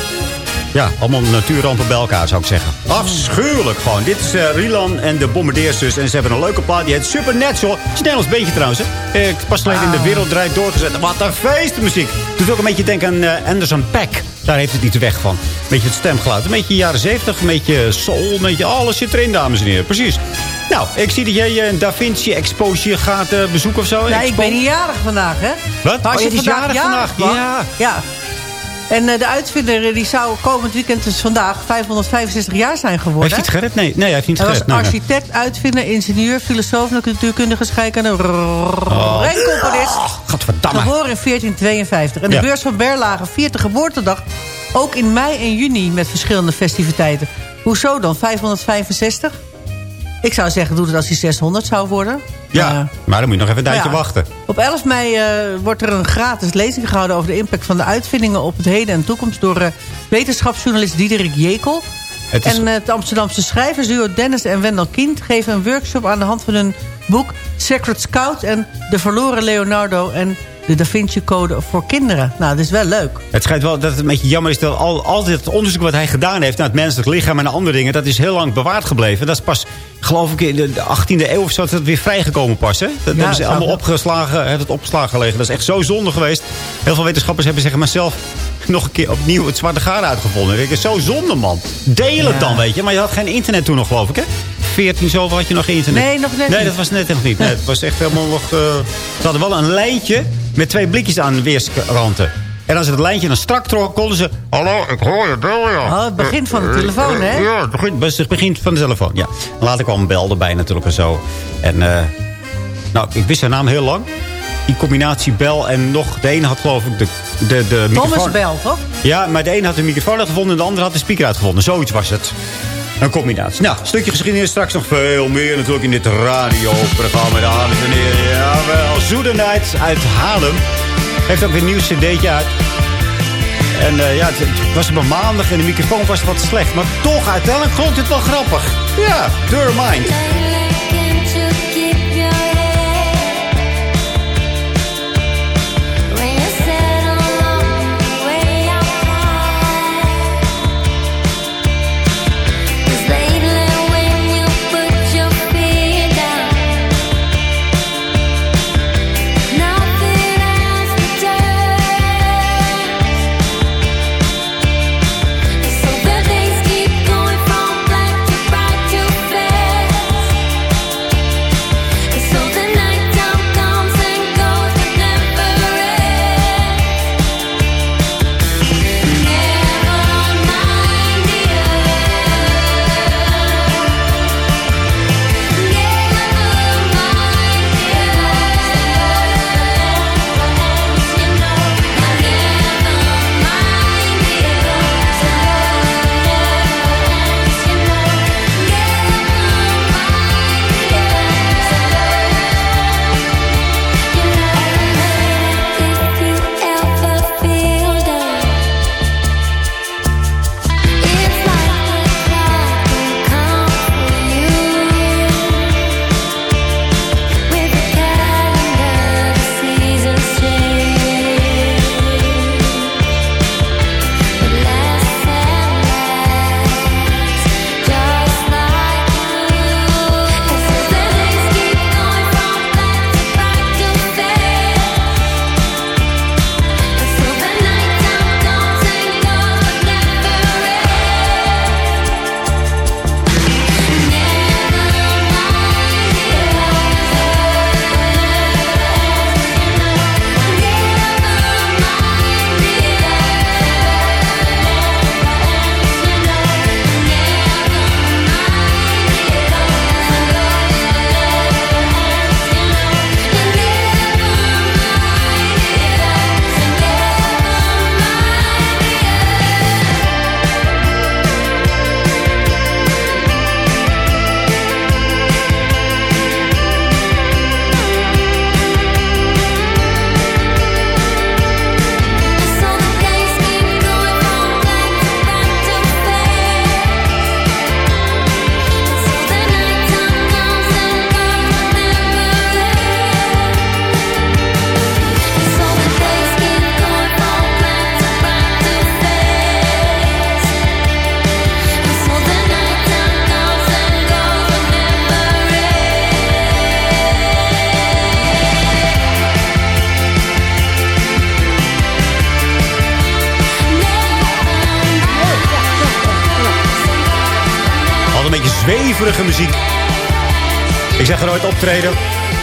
Ja, allemaal natuurrampen bij elkaar, zou ik zeggen. Afschuwelijk gewoon. Dit is uh, Rilan en de Bombardiers dus. En ze hebben een leuke plaat. Die heet Supernatural. Het is een Nederlands beentje trouwens. Hè. Ik pas alleen in de wereld draait doorgezet. Wat een feestmuziek. Het doet ook een beetje denken aan uh, Anderson Pack. Daar heeft het iets weg van. Een beetje het stemgeluid. Een beetje jaren 70. Een beetje soul. Een beetje alles zit erin, dames en heren. Precies. Nou, ik zie dat jij een Da Vinci Exposure gaat uh, bezoeken of zo. Ja, ik ben niet jarig vandaag, hè? Wat? Als oh, je je is vandaag jarig vandaag. Ja. ja. En uh, de uitvinder die zou komend weekend, dus vandaag, 565 jaar zijn geworden. Heeft hij het gered? Nee, nee hij heeft niet Hij was gered. Nee, nee. architect, uitvinder, ingenieur, filosoof, natuurkundige, scheikunde, oh. en componist. Gadverdamme. Geboren in 1452. En de Ja. beurs van Berlage viert de geboortedag ook in mei en juni met verschillende festiviteiten. Hoezo dan? 565? Ik zou zeggen, doe het als hij 600 zou worden. Ja, maar dan moet je nog even een tijdje ja. wachten. Op 11 mei eh, wordt er een gratis lezing gehouden... over de impact van de uitvindingen op het heden en toekomst... door eh, wetenschapsjournalist Diederik Jekel. Het is- En eh, het Amsterdamse schrijversduo Dennis en Wendel Kind... geven een workshop aan de hand van hun boek Sacred Scout... en De Verloren Leonardo en de Da Vinci Code voor kinderen. Nou, dat is wel leuk. Het schijnt wel dat het een beetje jammer is dat al, altijd het onderzoek wat hij gedaan heeft naar het menselijk lichaam en andere dingen, dat is heel lang bewaard gebleven. Dat is pas, geloof ik, in de de 18e eeuw of zo, dat het weer vrijgekomen pas. Hè? Dat hebben ze allemaal wel. opgeslagen, het opgeslagen gelegen. Dat is echt zo zonde geweest. Heel veel wetenschappers hebben zeggen, maar zelf nog een keer opnieuw het zwarte gaar uitgevonden. Ik is zo zonde, man. Deel het Ja. dan, weet je. Maar je had geen internet toen nog, geloof ik, hè? 14 zoveel had je nog geen internet. Nee, nog net Nee, dat was net nog niet. Nee, het was echt helemaal nog... eh, Ze hadden wel een lijntje met twee blikjes aan de weerskanten. En als ze het lijntje dan strak trok, konden ze... Hallo, ik hoor je, deel ja. Oh, het begin van de telefoon, hè? Ja, het begint, het begint van de telefoon, ja. Later kwam een bel erbij natuurlijk en zo. En, eh, nou, ik wist haar naam heel lang. Die combinatie bel en nog... De ene had geloof ik de, de, de microfoon... Thomas Bell, toch? Ja, maar de een had de microfoon uitgevonden... en de ander had de speaker uitgevonden. Zoiets was het. Een combinatie. Nou, stukje geschiedenis. Straks nog veel meer natuurlijk in dit radioprogramma. Dames en heren. Jawel, Zoede Night uit Haarlem. Heeft ook weer een nieuw cd'tje uit. En eh, ja, het, was een maandag en de microfoon was wat slecht. Maar toch, uiteindelijk klonk het wel grappig. Ja, Your Mind.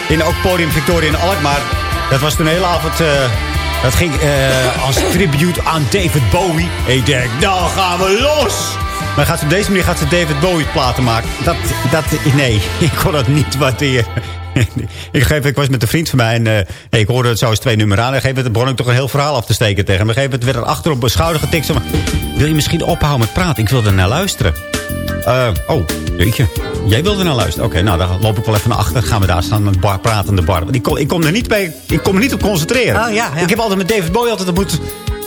In ook Podium Victoria in Alkmaar. Dat was toen een hele avond... eh, dat ging eh, als tribute aan David Bowie. Ik denk, nou gaan we los! Maar gaat ze op deze manier gaat ze David Bowie platen maken. Dat, dat, nee, ik kon dat niet waarderen. Ik, geef, ik was met een vriend van mij en eh, ik hoorde het zo eens twee nummer aan. En op een gegeven moment begon ik toch een heel verhaal af te steken tegen hem. Op een gegeven moment werd er achter op mijn schouder getikt. van, wil je misschien ophouden met praten? Ik wil er naar luisteren. Eh, oh, jeetje. Jij wilde naar luisteren. Oké, nou, dan loop ik wel even naar achter. Gaan we daar staan met bar, praten aan de bar. Want ik kom, ik kom er niet bij. Ik kom niet op concentreren. Oh, ja, ja. Ik heb altijd met David Bowie altijd... Dat moet,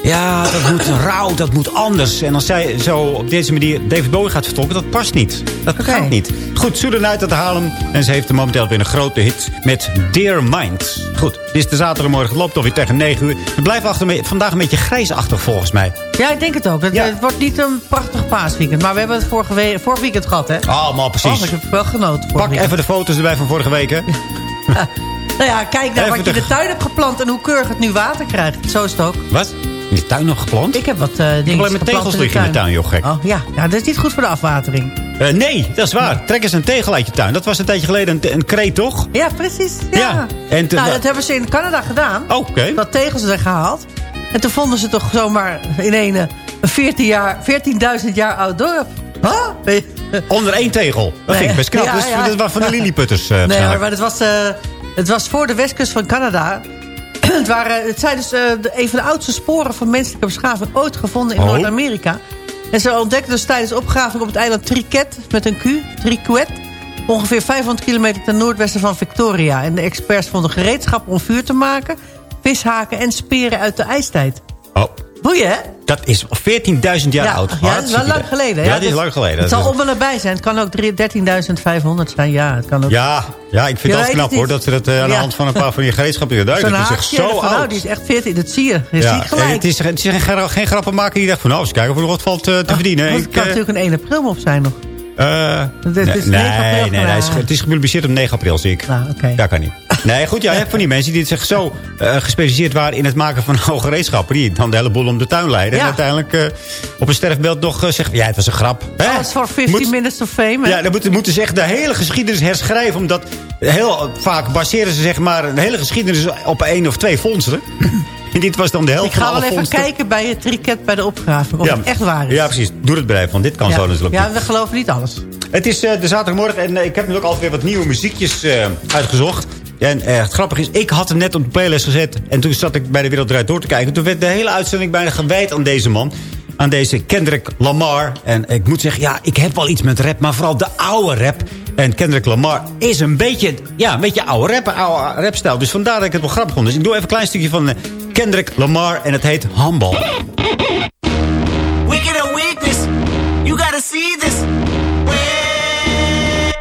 ja, dat moet rauw, dat moet anders. En als zij zo op deze manier David Bowie gaat vertolken, dat past niet. Dat gaat niet. Goed, Soeden uit het Haarlem. En ze heeft er momenteel weer een grote hit met Dear Mind. Goed, dit is de zaterdagmorgen. Het loopt alweer tegen 9 uur. We blijven achter, vandaag een beetje grijsachtig volgens mij. Ja, ik denk het ook. Het, het wordt niet een prachtig paasweekend. Maar we hebben het vorige we vorig weekend gehad, hè? Allemaal precies. Oh, ik heb wel genoten. Pak weekend. even de foto's erbij van vorige week, hè? Nou ja, kijk naar wat je in de- de tuin hebt geplant en hoe keurig het nu water krijgt. Zo is het ook. Wat? In de tuin nog geplant? Ik heb wat eh dingen Ik heb alleen met tegels liggen in de tuin, joh, gek. Oh ja. ja, dat is niet goed voor de afwatering. Eh, nee, dat is waar. Trek eens een tegel uit je tuin. Dat was een tijdje geleden een, een kreet, toch? Ja, precies. Ja. Ja, en nou, dat hebben ze in Canada gedaan. Oh, Oké. Dat tegels zijn gehaald. En toen vonden ze toch zomaar in een, eh, een 14 jaar- 14.000 jaar oud dorp. Huh? Onder één tegel. Dat ik best knap. Ja, dat, dat was van de lilliputters. eh, Nee maar het was, eh, het was voor de westkust van Canada. het, waren, het zijn dus eh, de, een van de oudste sporen van menselijke beschaving ooit gevonden in Oh. Noord-Amerika. En ze ontdekten dus tijdens opgraving op het eiland Triquet, met een Q, Triquet, ongeveer 500 kilometer ten noordwesten van Victoria. En de experts vonden gereedschap om vuur te maken, vishaken en speren uit de ijstijd. Oh, Boeien, hè? dat is 14.000 jaar ja, oud. ja, dat is wel lang geleden. Ja, dat is lang geleden. Het zal om en nabij zijn. Het kan ook drie- 13.500 zijn. Ja, het kan ook. Ja, ja, ik vind het wel knap hoor. Dat ze dat eh, aan de hand van een paar van die gereedschappen weer Dat is echt zo van, nou, oud. die is echt 14. Dat zie je. Je Ja, ziet gelijk. en het is, het is geen, geen grappenmaker die dacht van... nou, eens kijken of er nog wat valt eh, te verdienen. Het kan eh, natuurlijk een 1 april op zijn nog. Eh, Het is nee, 9 april nee, nee, het is- vandaag. het is gepubliceerd op 9 april, zie ik. Nou, oké. Dat kan niet. Nee, goed, ja, je hebt van die mensen die zich zo eh, gespecialiseerd waren... in het maken van hoge gereedschappen... die dan de hele boel om de tuin leiden. Ja. En uiteindelijk eh, op een sterfbeeld nog zeggen... ja, het was een grap. Alles voor 15 Moet- minutes of fame. hè? Ja, dan moeten, moeten ze echt de hele geschiedenis herschrijven. Omdat heel vaak baseren ze zeg maar een hele geschiedenis op één of twee vondsten. En dit was dan de helft Ik ga wel even vondsten. kijken bij het triket bij de opgraving. Of Ja, het echt waar is. Ja, precies. Doe het bedrijf, want dit kan ja. zo natuurlijk Ja, we geloven niet alles. Het is eh, de zaterdagmorgen en eh, ik heb nu ook altijd weer wat nieuwe muziekjes eh, uitgezocht. En het grappige is, ik had hem net op de playlist gezet. En toen zat ik bij de Wereld Draait Door te kijken. Toen werd de hele uitzending bijna gewijd aan deze man. Aan deze Kendrick Lamar. En ik moet zeggen, ja, ik heb wel iets met rap. Maar vooral de oude rap. En Kendrick Lamar is een beetje, ja, een beetje oude rap, oude rapstijl. Dus vandaar dat ik het wel grappig vond. Dus ik doe even een klein stukje van Kendrick Lamar. En het heet Humble. Wicked or weakness, you gotta see this.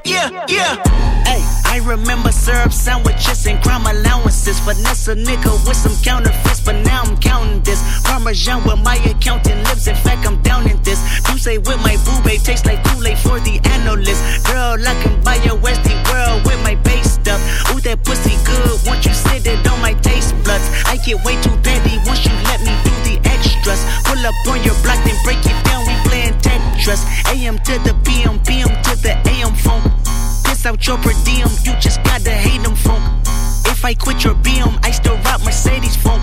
Yeah, yeah. Remember syrup sandwiches and crime allowances. Finesse a nigga with some counterfeits, but now I'm counting this. Parmesan with my accountant lives. In fact, I'm down in this. You say with my boo babe tastes like Kool-Aid for the analyst. Girl, I can buy your Westie world with my base stuff. Ooh, that pussy good. Once you sit it on my taste buds, I get way too petty once you let me do the extras. Pull up on your block, then break it down. We playing Tetris. AM to the PM, PM to the AM phone. Piss out your per diem, you just gotta hate them funk. If I quit your BM, I still rock Mercedes funk.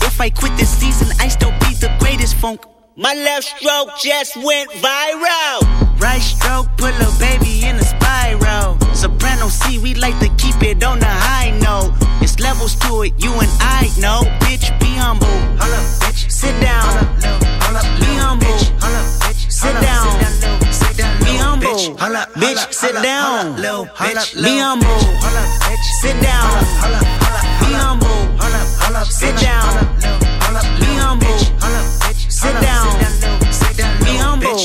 If I quit this season, I still be the greatest funk. My left stroke just went viral. Right stroke put a baby in a spiral. Soprano C, we like to keep it on the high note. It's levels to it, you and I know. Sit down. Be humble. Sit down. Be humble. Sit down. Be humble. Sit down. Be humble.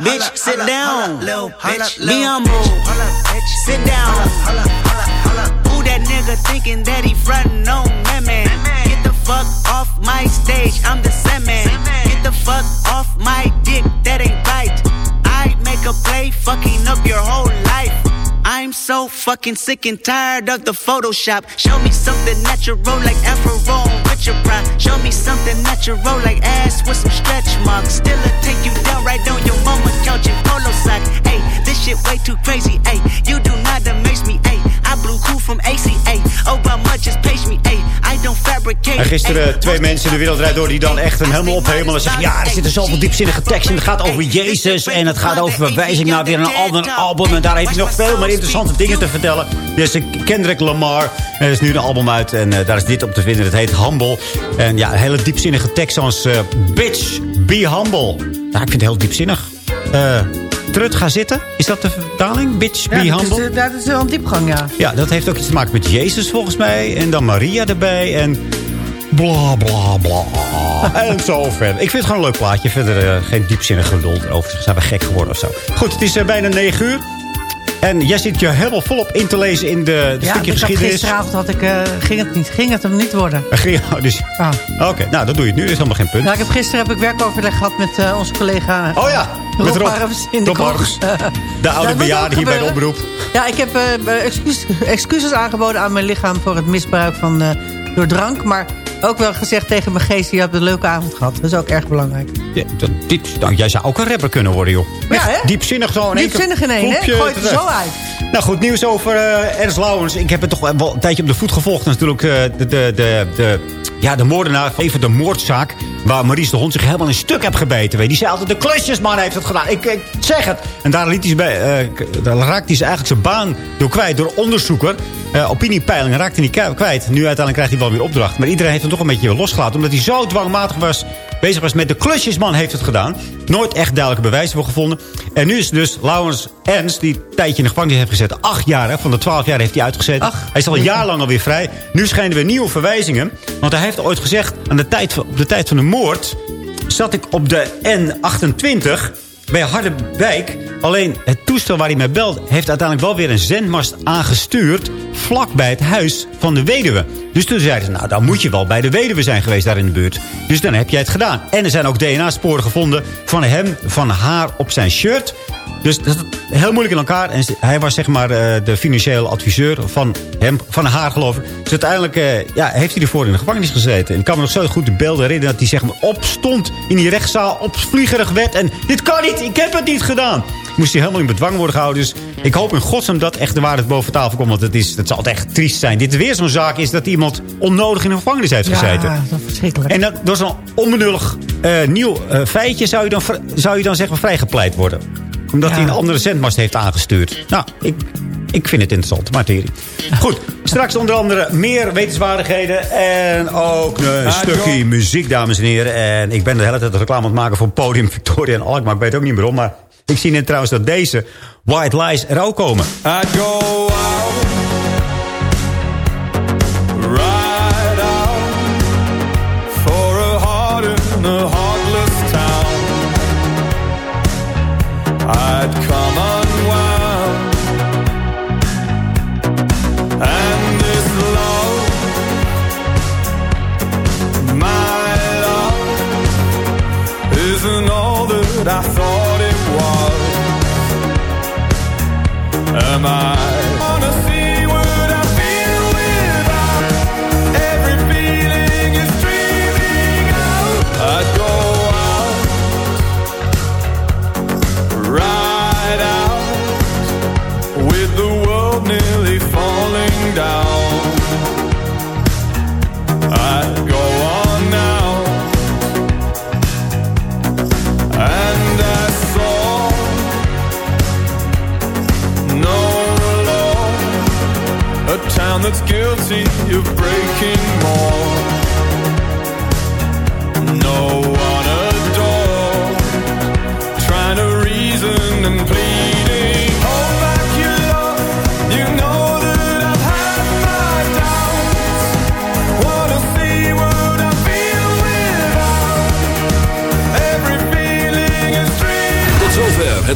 Bitch, sit down. Be humble. Sit down. Who that nigga thinking that he frontin' on me, man? Get the fuck off my stage, I'm the Sandman. Get the fuck off my dick, that ain't right. A play, fucking up your whole life. I'm so fucking sick and tired of the Photoshop. Show me something natural like Afro with your pride. Show me something natural like ass with some stretch marks. Still, I take you down right on your mama couch in polo sock. Hey, this shit way too crazy, Hey, You do not amaze me. I blew cool from ACA. Just page me. I don't fabricate. En gisteren twee mensen in de wereldrijd door die dan echt een helemaal ophemelen. En zeggen, ja, er zitten zoveel diepzinnige teksten. Het gaat over Jezus en het gaat over verwijzing naar weer een ander album. En daar heeft hij nog veel meer interessante dingen te vertellen. Dus Kendrick Lamar. En er is nu een album uit en eh, daar is dit op te vinden. Het heet Humble. En ja, een hele diepzinnige tekst eh, Bitch, be humble. Ja, ik vind het heel diepzinnig. Eh Trut, ga zitten. Is dat de vertaling? Bitch, be Ja, dat is, humble. eh, dat is wel een diepgang, ja. Ja, dat heeft ook iets te maken met Jezus volgens mij. En dan Maria erbij. En bla bla bla. en zo verder. Ik vind het gewoon een leuk plaatje. Verder eh, geen diepzinnig geduld over. Zijn we gek geworden of zo. Goed, het is eh, bijna 9 uur. En jij zit je helemaal volop in te lezen in de, de ja, stukje geschiedenis. gisteravond had ik, eh, ging het niet. Ging het hem niet worden. Ging- oh, dus, Oké, nou dan doe je het nu. Dat is helemaal geen punt. Nou, ik heb, gisteren heb ik werkoverleg gehad met eh, onze collega Oh ja, met Rob. Arms in de Rob. Arms. De oude dat bejaarde hier bij de oproep. Ja, ik heb eh, excuus- excuses aangeboden aan mijn lichaam... voor het misbruik van, door drank. Maar ook wel gezegd tegen mijn geest... je hebt een leuke avond gehad. Dat is ook erg belangrijk. Ja, dat, dit, nou, jij zou ook een rapper kunnen worden, joh. Ja, hè? Diepzinnig zo in. Diepzinnig in één, hè? Gooi het er zo uit. Nou goed, nieuws over eh Ernst Lauwens. Ik heb het toch wel een tijdje op de voet gevolgd. Natuurlijk eh, de, de, de, de, ja, de moordenaar, even de moordzaak... waar Maurice de Hond zich helemaal in stuk heeft gebeten. Weet je. Die zei altijd, de klusjesman heeft het gedaan. Ik, ik zeg het. En daar, liet hij bij, eh, daar raakte hij eigenlijk zijn baan door kwijt. Door onderzoeker. Eh opiniepeilingen raakte hij kwijt. Nu uiteindelijk krijgt hij wel weer opdracht. Maar iedereen heeft hem toch een beetje losgelaten. Omdat hij zo dwangmatig was, bezig was met de klusjesman heeft het gedaan. Nooit echt duidelijke bewijzen voor gevonden. En nu is dus Laurens Ernst, die een tijdje in de gevangenis heeft gezet. Acht jaar, hè, van de twaalf jaar heeft hij uitgezet. hij is al een jaar lang alweer vrij. Nu schijnen weer nieuwe verwijzingen. Want hij heeft ooit gezegd, aan de tijd van, op de tijd van de moord... zat ik op de N28 bij Harderwijk. Alleen het toestel waar hij mij belde... heeft uiteindelijk wel weer een zendmast aangestuurd... vlak bij het huis van de weduwe. Dus toen zeiden ze, nou, dan moet je wel bij de weduwe zijn geweest daar in de buurt. Dus dan heb jij het gedaan. En er zijn ook DNA-sporen gevonden van hem, van haar op zijn shirt. Dus dat is heel moeilijk in elkaar. En hij was zeg maar eh, de financiële adviseur van hem, van haar geloof ik. Dus uiteindelijk eh, ja, heeft hij ervoor in de gevangenis gezeten. En ik kan me nog zo goed de beelden herinneren dat hij zeg maar opstond in die rechtszaal, opvliegerig werd. En dit kan niet, ik heb het niet gedaan. Moest hij helemaal in bedwang worden gehouden. Dus ik hoop in godsnaam dat echt de waarheid boven tafel komt. Want het, is, het zal echt triest zijn. Dit is weer zo'n zaak is dat iemand onnodig in de gevangenis heeft gezeten. Ja, dat is verschrikkelijk. En dat, door zo'n onbenullig eh, nieuw feitje zou je, dan, zou je dan zeg maar vrijgepleit worden. Omdat hij een andere zendmast heeft aangestuurd. Nou, ik, ik vind het interessant, materie. Goed, straks onder andere meer wetenswaardigheden. En ook een stukje muziek, dames en heren. En ik ben de hele tijd reclame aan het maken voor Podium Victoria en Alkmaar. Ik weet ook niet meer om, maar ik zie net trouwens dat deze White Lies er ook komen. I go